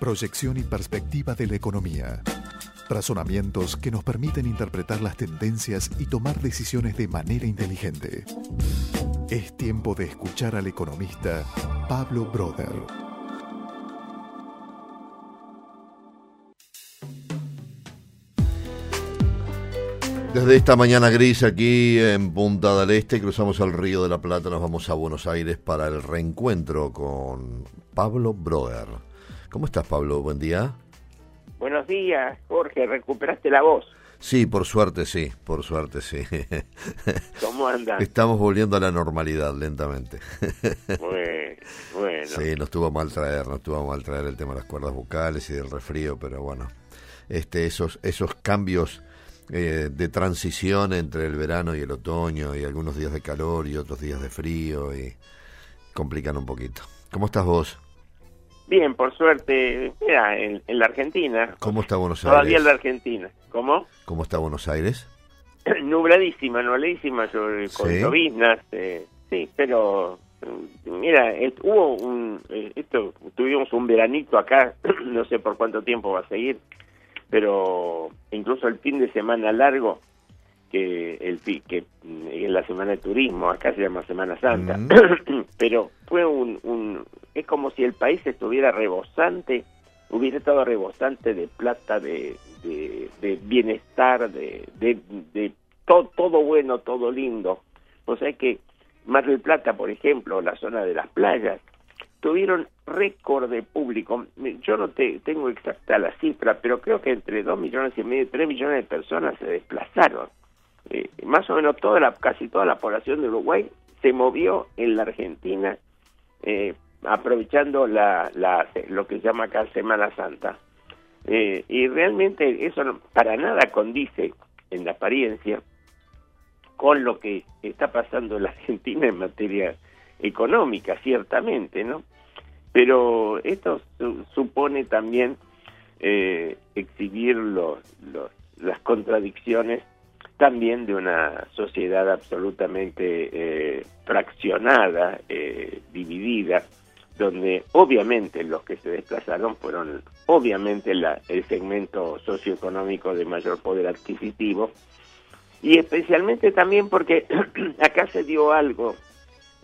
proyección y perspectiva de la economía. Razonamientos que nos permiten interpretar las tendencias y tomar decisiones de manera inteligente. Es tiempo de escuchar al economista Pablo Broder. Desde esta mañana gris aquí en Punta del Este cruzamos el Río de la Plata, nos vamos a Buenos Aires para el reencuentro con Pablo Broder. ¿Cómo estás Pablo? Buen día. Buenos días, Jorge, recuperaste la voz. Sí, por suerte sí, por suerte sí. ¿Cómo andas? Estamos volviendo a la normalidad lentamente. Bueno, bueno. Sí, nos tuvo mal traer, nos tuvo mal traer el tema de las cuerdas vocales y del resfrío, pero bueno, este, esos, esos cambios eh, de transición entre el verano y el otoño y algunos días de calor y otros días de frío y complican un poquito. ¿Cómo estás vos? Bien, por suerte, mira, en, la Argentina. ¿Cómo está Buenos Aires? Todavía en la Argentina. ¿Cómo? ¿Cómo está Buenos Aires? Nubladísima, nubladísima, con ¿Sí? lloviznas, eh, sí, pero mira, hubo un, eh, esto, tuvimos un veranito acá, no sé por cuánto tiempo va a seguir, pero incluso el fin de semana largo, que el que es la semana de turismo, acá se llama Semana Santa, pero fue un, un, es como si el país estuviera rebosante, hubiera estado rebosante de plata, de, de, bienestar, de, de, todo, todo bueno, todo lindo. O sea que Mar del Plata, por ejemplo, la zona de las playas, tuvieron récord de público. Yo no te, tengo exacta la cifra, pero creo que entre 2 millones y medio y 3 millones de personas se desplazaron. Eh, más o menos toda la, casi toda la población de Uruguay se movió en la Argentina eh, aprovechando la, la, lo que se llama acá Semana Santa. Eh, y realmente eso no, para nada condice en la apariencia con lo que está pasando en la Argentina en materia económica, ciertamente, ¿no? Pero esto supone también eh, exhibir los, los, las contradicciones también de una sociedad absolutamente eh, fraccionada, eh, dividida, donde obviamente los que se desplazaron fueron obviamente la, el segmento socioeconómico de mayor poder adquisitivo. Y especialmente también porque acá se dio algo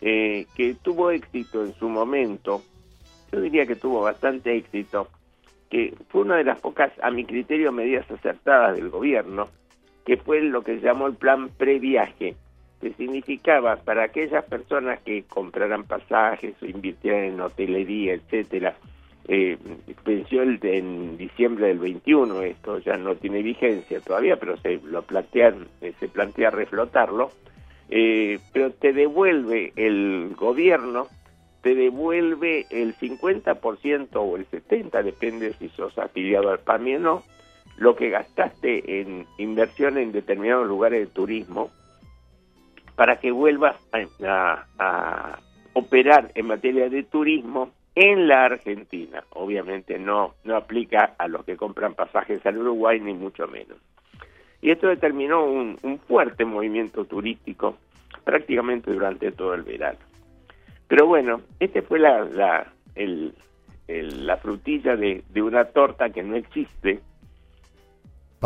eh, que tuvo éxito en su momento, yo diría que tuvo bastante éxito, que fue una de las pocas, a mi criterio, medidas acertadas del gobierno, que fue lo que se llamó el plan previaje, que significaba para aquellas personas que compraran pasajes o invirtieran en hotelería, etcétera, eh, venció en diciembre del 21, esto ya no tiene vigencia todavía, pero se lo plantean, eh, se plantea reflotarlo, eh, pero te devuelve el gobierno, te devuelve el 50% o el 70%, depende si sos afiliado al PAMI o no, lo que gastaste en inversión en determinados lugares de turismo para que vuelvas a, operar en materia de turismo en la Argentina. Obviamente no, no aplica a los que compran pasajes al Uruguay, ni mucho menos. Y esto determinó un, fuerte movimiento turístico prácticamente durante todo el verano. Pero bueno, este fue la, la, el, la frutilla de una torta que no existe,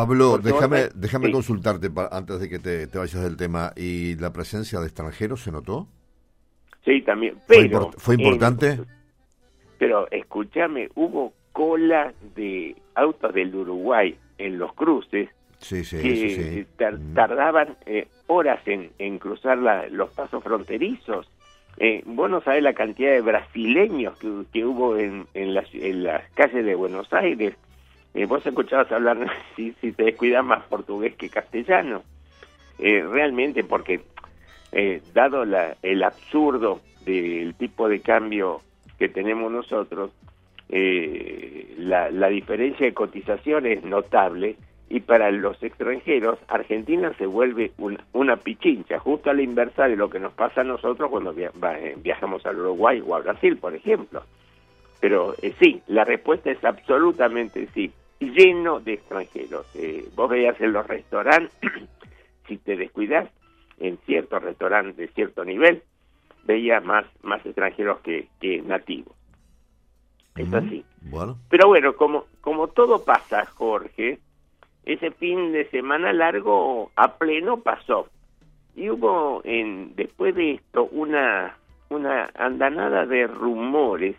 Pablo, déjame, déjame consultarte antes de que te, vayas del tema. ¿Y la presencia de extranjeros se notó? Sí, también. Pero, ¿Fue, importante? pero escúchame, hubo cola de autos del Uruguay en los cruces sí, sí, que tardaban eh, horas en, en cruzar los pasos fronterizos. Eh, vos no sabés la cantidad de brasileños que, que hubo en, en, las, en las calles de Buenos Aires eh, vos escuchabas hablar, si, si te descuidas, más portugués que castellano. Eh, realmente, porque eh, dado la, el absurdo del tipo de cambio que tenemos nosotros, la, la diferencia de cotización es notable y para los extranjeros Argentina se vuelve una pichincha, justo a la inversa de lo que nos pasa a nosotros cuando viajamos al Uruguay o a Brasil, por ejemplo. Pero sí, la respuesta es absolutamente sí lleno de extranjeros. Eh, vos veías en los restaurantes, si te descuidas, en ciertos restaurantes de cierto nivel, veías más, más extranjeros que, que nativos. Es así. Bueno. Pero bueno, como, como todo pasa, Jorge, ese fin de semana largo a pleno pasó. Y hubo en, después de esto una, una andanada de rumores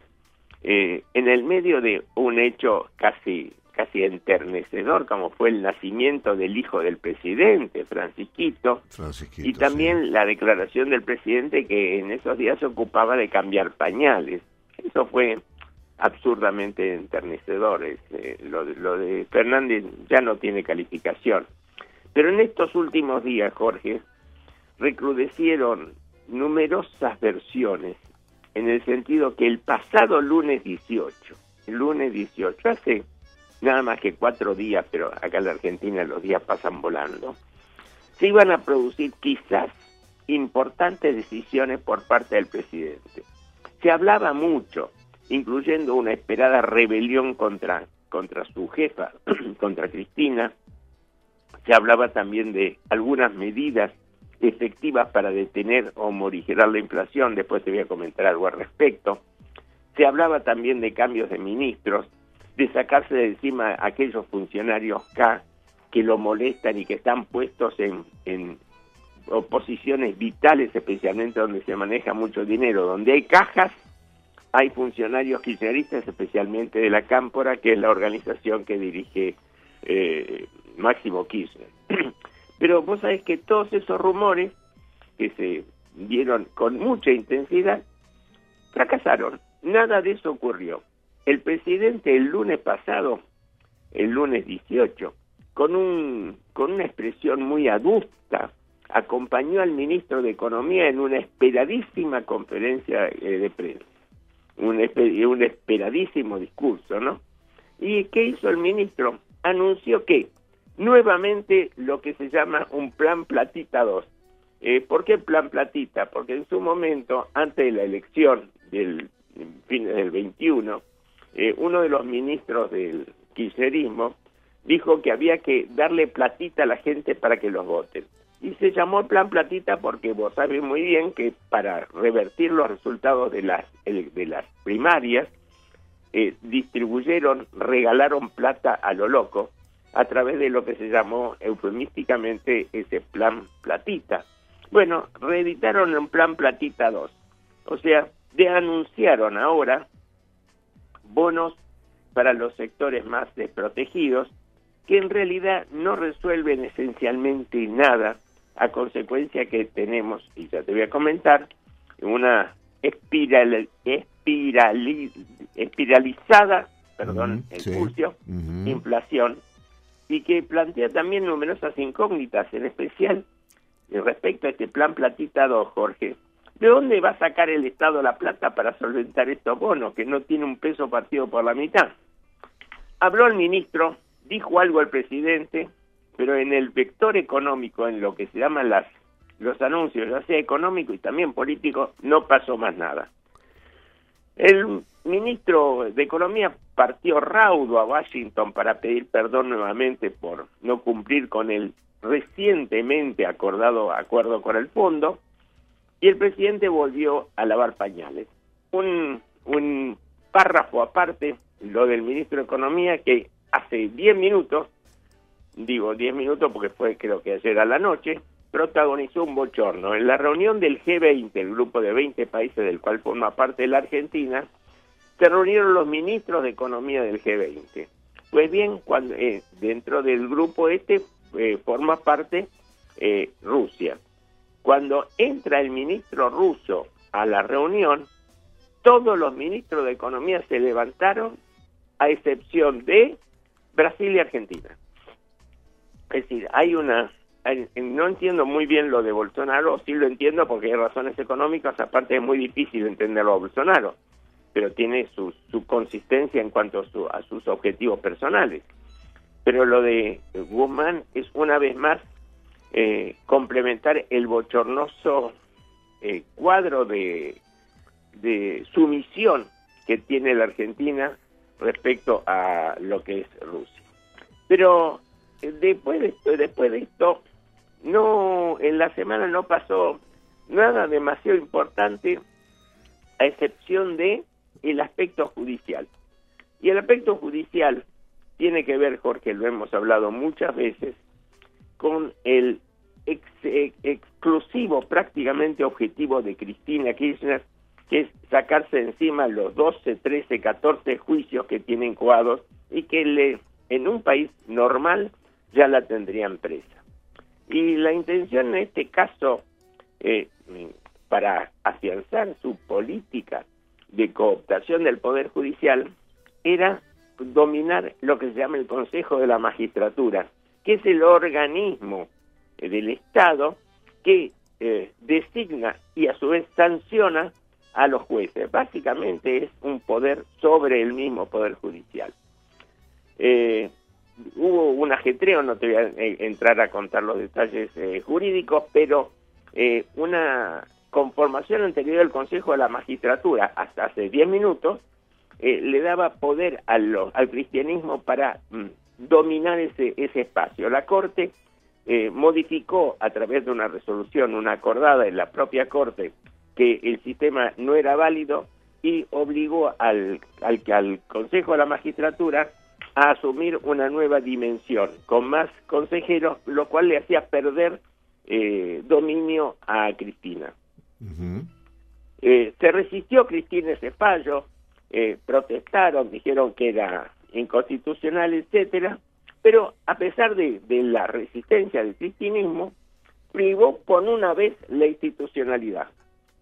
eh, en el medio de un hecho casi casi enternecedor como fue el nacimiento del hijo del presidente, Francisquito, y también la declaración del presidente que en esos días se ocupaba de cambiar pañales. Eso fue absurdamente enternecedor. Eh, lo, lo de Fernández ya no tiene calificación. Pero en estos últimos días, Jorge, recrudecieron numerosas versiones en el sentido que el pasado lunes 18, el lunes 18, hace nada más que cuatro días, pero acá en la Argentina los días pasan volando, se iban a producir quizás importantes decisiones por parte del presidente. Se hablaba mucho, incluyendo una esperada rebelión contra, contra su jefa, contra Cristina. Se hablaba también de algunas medidas efectivas para detener o morigerar la inflación, después te voy a comentar algo al respecto. Se hablaba también de cambios de ministros, de sacarse de encima aquellos funcionarios K que lo molestan y que están puestos en, en posiciones vitales, especialmente donde se maneja mucho dinero, donde hay cajas, hay funcionarios kirchneristas, especialmente de la Cámpora, que es la organización que dirige eh, Máximo Kirchner. Pero vos sabés que todos esos rumores que se dieron con mucha intensidad fracasaron. Nada de eso ocurrió. El presidente el lunes pasado, el lunes 18, con, un, con una expresión muy adusta, acompañó al ministro de Economía en una esperadísima conferencia eh, de prensa, un, un esperadísimo discurso, ¿no? ¿Y qué hizo el ministro? Anunció que nuevamente lo que se llama un plan Platita 2. Eh, ¿Por qué plan Platita? Porque en su momento, antes de la elección del fin del 21, eh, uno de los ministros del kirchnerismo dijo que había que darle platita a la gente para que los voten. Y se llamó Plan Platita porque vos sabés muy bien que para revertir los resultados de las, de las primarias, eh, distribuyeron, regalaron plata a lo loco a través de lo que se llamó eufemísticamente ese Plan Platita. Bueno, reeditaron un Plan Platita 2. O sea, de anunciaron ahora bonos para los sectores más desprotegidos, que en realidad no resuelven esencialmente nada, a consecuencia que tenemos, y ya te voy a comentar, una espiral, espiralizada, perdón, uh inflación, y que plantea también numerosas incógnitas, en especial respecto a este plan Platita 2, Jorge, ¿De dónde va a sacar el Estado la plata para solventar estos bonos, que no tiene un peso partido por la mitad? Habló el ministro, dijo algo al presidente, pero en el vector económico, en lo que se llaman las, los anuncios, ya sea económico y también político, no pasó más nada. El ministro de Economía partió raudo a Washington para pedir perdón nuevamente por no cumplir con el recientemente acordado acuerdo con el fondo y el presidente volvió a lavar pañales. Un, párrafo aparte, lo del ministro de Economía, que hace 10 minutos, digo 10 minutos porque fue creo que ayer a la noche, protagonizó un bochorno. En la reunión del G20, el grupo de 20 países del cual forma parte la Argentina, se reunieron los ministros de Economía del G20. Pues bien, cuando, eh, dentro del grupo este eh, forma parte eh, Rusia. Cuando entra el ministro ruso a la reunión, todos los ministros de Economía se levantaron, a excepción de Brasil y Argentina. Es decir, hay una... no entiendo muy bien lo de Bolsonaro, sí lo entiendo porque hay razones económicas, aparte es muy difícil entenderlo a Bolsonaro, pero tiene su, su consistencia en cuanto a, a sus objetivos personales. Pero lo de Guzmán es una vez más eh, complementar el bochornoso eh, cuadro de, de sumisión que tiene la Argentina respecto a lo que es Rusia. Pero eh, después de esto, después de esto, no, en la semana no pasó nada demasiado importante, a excepción de el aspecto judicial. Y el aspecto judicial tiene que ver, Jorge, lo hemos hablado muchas veces, el exclusivo, prácticamente objetivo de Cristina Kirchner, que es sacarse encima los 12, 13, 14 juicios que tienen coados y que le, en un país normal ya la tendrían presa. Y la intención en este caso, eh, para afianzar su política de cooptación del Poder Judicial, era dominar lo que se llama el Consejo de la Magistratura, que es el organismo del Estado que eh, designa y a su vez sanciona a los jueces. Básicamente es un poder sobre el mismo Poder Judicial. Eh, hubo un ajetreo, no te voy a eh, entrar a contar los detalles jurídicos, pero una conformación anterior del Consejo de la Magistratura, hasta hace 10 minutos, le daba poder al cristianismo para mm, dominar ese, ese espacio. La Corte eh, modificó a través de una resolución, una acordada en la propia Corte, que el sistema no era válido y obligó al, al, al Consejo de la Magistratura a asumir una nueva dimensión, con más consejeros, lo cual le hacía perder eh, dominio a Cristina. Eh, se resistió Cristina ese fallo, protestaron, dijeron que era inconstitucional, etcétera, pero a pesar de, la resistencia del cristianismo, privó por una vez la institucionalidad.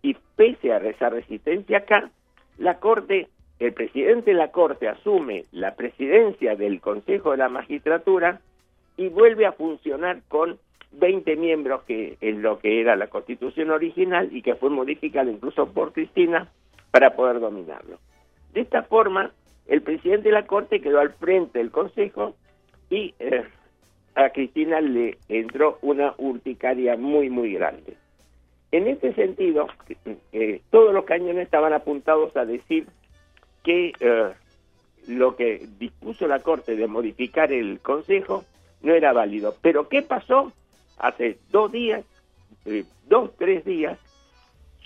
Y pese a esa resistencia acá, la Corte, el presidente de la Corte asume la presidencia del Consejo de la Magistratura y vuelve a funcionar con 20 miembros, que es lo que era la constitución original y que fue modificada incluso por Cristina para poder dominarlo. De esta forma, el presidente de la Corte quedó al frente del Consejo y eh, a Cristina le entró una urticaria muy, muy grande. En este sentido, eh, todos los cañones estaban apuntados a decir que eh, lo que dispuso la Corte de modificar el Consejo no era válido. Pero ¿qué pasó? Hace dos días, dos, tres días,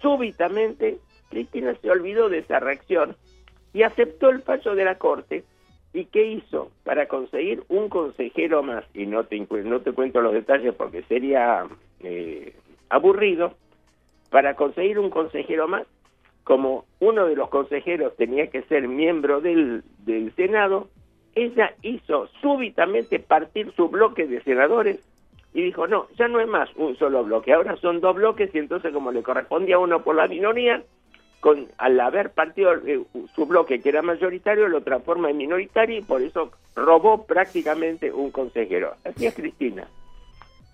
súbitamente Cristina se olvidó de esa reacción y aceptó el fallo de la Corte ¿Y qué hizo? Para conseguir un consejero más, y no te, no te cuento los detalles porque sería eh, aburrido, para conseguir un consejero más, como uno de los consejeros tenía que ser miembro del, del Senado, ella hizo súbitamente partir su bloque de senadores y dijo, no, ya no es más un solo bloque, ahora son dos bloques y entonces como le correspondía a uno por la minoría, con, al haber partido eh, su bloque que era mayoritario lo transforma en minoritario y por eso robó prácticamente un consejero. Así es Cristina.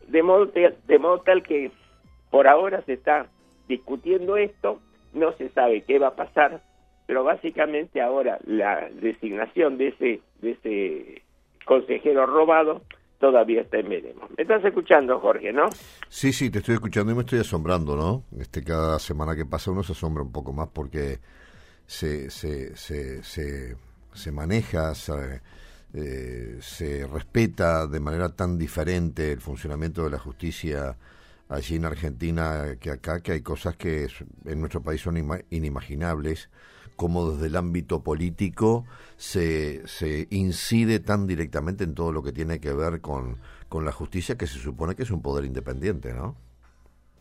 De modo, de modo tal que por ahora se está discutiendo esto, no se sabe qué va a pasar, pero básicamente ahora la designación de ese, de ese consejero robado todavía está en veremos. ¿Me estás escuchando, Jorge, no? Sí, sí, te estoy escuchando y me estoy asombrando, ¿no? Este, cada semana que pasa uno se asombra un poco más porque se, se, se, se, maneja, se, eh, se respeta de manera tan diferente el funcionamiento de la justicia allí en Argentina que acá, que hay cosas que en nuestro país son inimaginables cómo desde el ámbito político se, se incide tan directamente en todo lo que tiene que ver con, la justicia, que se supone que es un poder independiente, ¿no?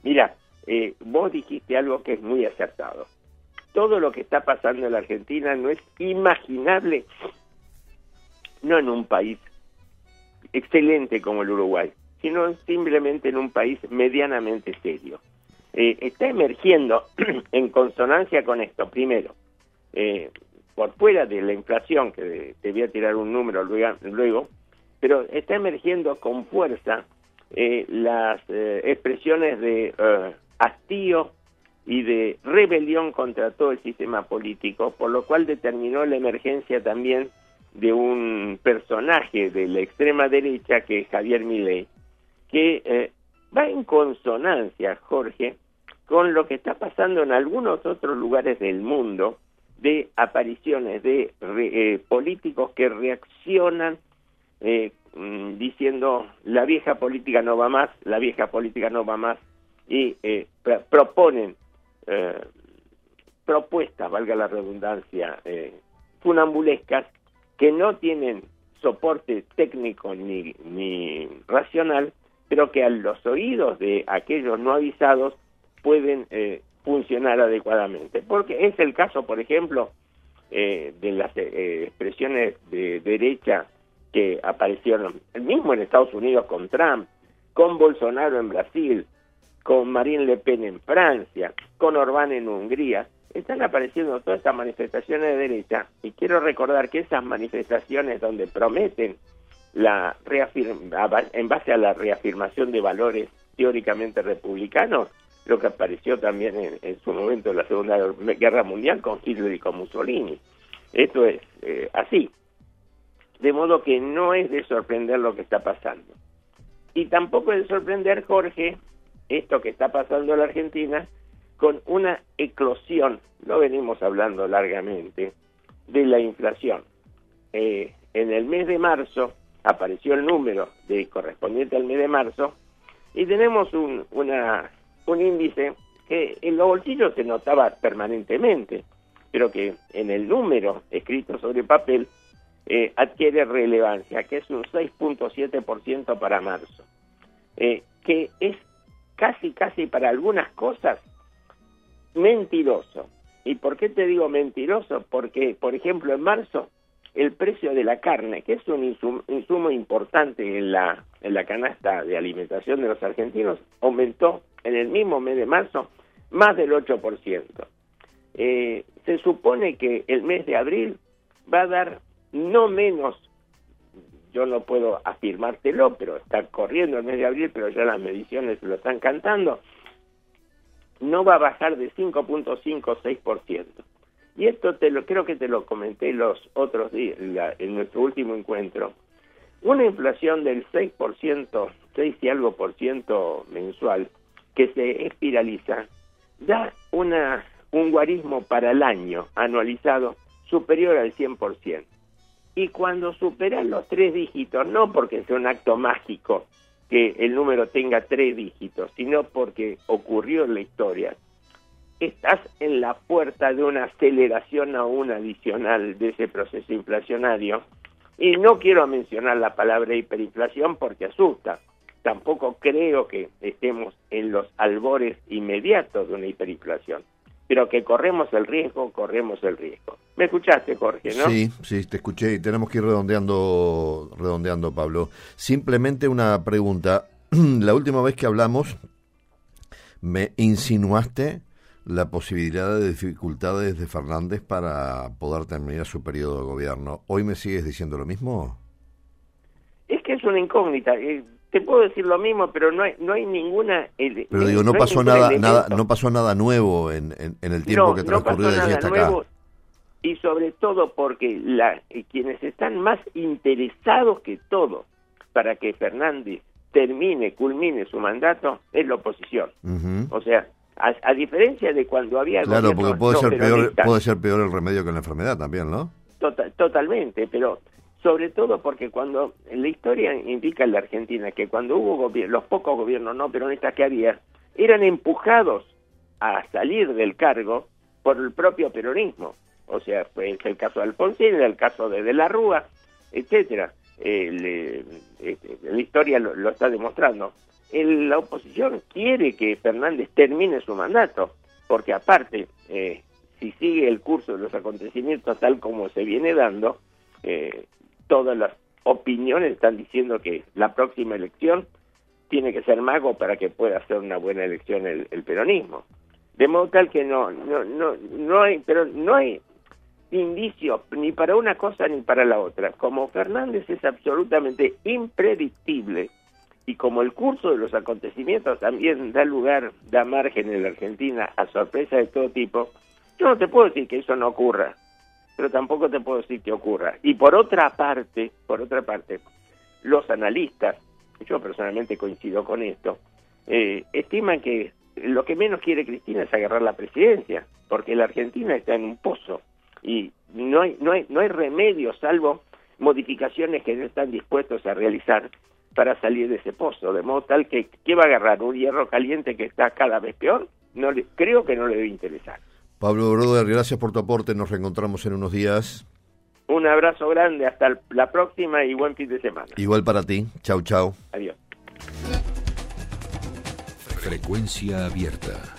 Mira, eh, vos dijiste algo que es muy acertado. Todo lo que está pasando en la Argentina no es imaginable, no en un país excelente como el Uruguay, sino simplemente en un país medianamente serio. Eh, está emergiendo en consonancia con esto, primero, eh, por fuera de la inflación, que te voy a tirar un número luego, pero está emergiendo con fuerza eh, las eh, expresiones de hastío y de rebelión contra todo el sistema político, por lo cual determinó la emergencia también de un personaje de la extrema derecha que es Javier Milei, que va en consonancia, Jorge, con lo que está pasando en algunos otros lugares del mundo, de apariciones de eh, políticos que reaccionan eh, mm, diciendo la vieja política no va más, la vieja política no va más y eh, proponen propuestas, valga la redundancia, funambulescas que no tienen soporte técnico ni, ni racional, pero que a los oídos de aquellos no avisados pueden eh, funcionar adecuadamente. Porque es el caso, por ejemplo, eh, de las eh, expresiones de derecha que aparecieron, mismo en Estados Unidos con Trump, con Bolsonaro en Brasil, con Marine Le Pen en Francia, con Orbán en Hungría, están apareciendo todas estas manifestaciones de derecha y quiero recordar que esas manifestaciones donde prometen la en base a la reafirmación de valores teóricamente republicanos, lo que apareció también en, su momento en la Segunda Guerra Mundial con Hitler y con Mussolini. Esto es eh, así. De modo que no es de sorprender lo que está pasando. Y tampoco es de sorprender, Jorge, esto que está pasando en la Argentina, con una eclosión, lo venimos hablando largamente, de la inflación. Eh, en el mes de marzo apareció el número correspondiente al mes de marzo y tenemos un, una, un índice que en los bolsillos se notaba permanentemente, pero que en el número escrito sobre papel eh, adquiere relevancia, que es un 6.7% para marzo, eh, que es casi, casi para algunas cosas mentiroso. ¿Y por qué te digo mentiroso? Porque, por ejemplo, en marzo el precio de la carne, que es un insumo, importante en la, en la canasta de alimentación de los argentinos, aumentó en el mismo mes de marzo más del 8%. Eh, se supone que el mes de abril va a dar no menos, yo no puedo afirmártelo, pero está corriendo el mes de abril, pero ya las mediciones lo están cantando, no va a bajar de 5.5 o 6%. Y esto te lo creo que te lo comenté los otros días, en nuestro último encuentro. Una inflación del 6%, 6 y algo por ciento mensual, que se espiraliza, da una, un guarismo para el año anualizado superior al 100%. Y cuando superan los tres dígitos, no porque sea un acto mágico, que el número tenga tres dígitos, sino porque ocurrió en la historia, estás en la puerta de una aceleración aún adicional de ese proceso inflacionario. Y no quiero mencionar la palabra hiperinflación porque asusta. Tampoco creo que estemos en los albores inmediatos de una hiperinflación pero que corremos el riesgo, corremos el riesgo. ¿Me escuchaste, Jorge, no? Sí, sí, te escuché y tenemos que ir redondeando, redondeando, Pablo. Simplemente una pregunta. La última vez que hablamos, me insinuaste la posibilidad de dificultades de Fernández para poder terminar su periodo de gobierno. ¿Hoy me sigues diciendo lo mismo? Es que es una incógnita. Te puedo decir lo mismo, pero no hay, no hay ninguna. pero digo, no, pasó nada, nada, no pasó nada nuevo en, en, el tiempo que transcurrió desde hasta acá. Y sobre todo porque la, eh, quienes están más interesados que todo para que Fernández termine, culmine su mandato, es la oposición. O sea, a, diferencia de cuando había. Claro, porque puede ser, peor, puede ser peor el remedio que la enfermedad también, ¿no? Tota-, totalmente, pero sobre todo porque cuando la historia indica en la Argentina que cuando hubo los pocos gobiernos no peronistas que había, eran empujados a salir del cargo por el propio peronismo. O sea, es el caso de Alfonsín, el caso de De la Rúa, etcétera. Eh, la historia lo, está demostrando. la oposición quiere que Fernández termine su mandato, porque aparte, eh, si sigue el curso de los acontecimientos tal como se viene dando, eh, todas las opiniones están diciendo que la próxima elección tiene que ser mago para que pueda ser una buena elección el, peronismo. De modo tal que no, no, no, no hay, pero no hay indicios ni para una cosa ni para la otra. Como Fernández es absolutamente impredictible y como el curso de los acontecimientos también da lugar, da margen en la Argentina a sorpresas de todo tipo, yo no te puedo decir que eso no ocurra pero tampoco te puedo decir que ocurra. Y por otra parte, por otra parte, los analistas, yo personalmente coincido con esto, eh, estiman que lo que menos quiere Cristina es agarrar la presidencia, porque la Argentina está en un pozo y no hay, no hay, no hay remedio salvo modificaciones que no están dispuestos a realizar para salir de ese pozo, de modo tal que ¿qué va a agarrar? ¿Un hierro caliente que está cada vez peor? No le, creo que no le debe interesar. Pablo Broder, gracias por tu aporte. Nos reencontramos en unos días. Un abrazo grande, hasta la próxima y buen fin de semana. Igual para ti. Chau, chau. Adiós. Frecuencia abierta.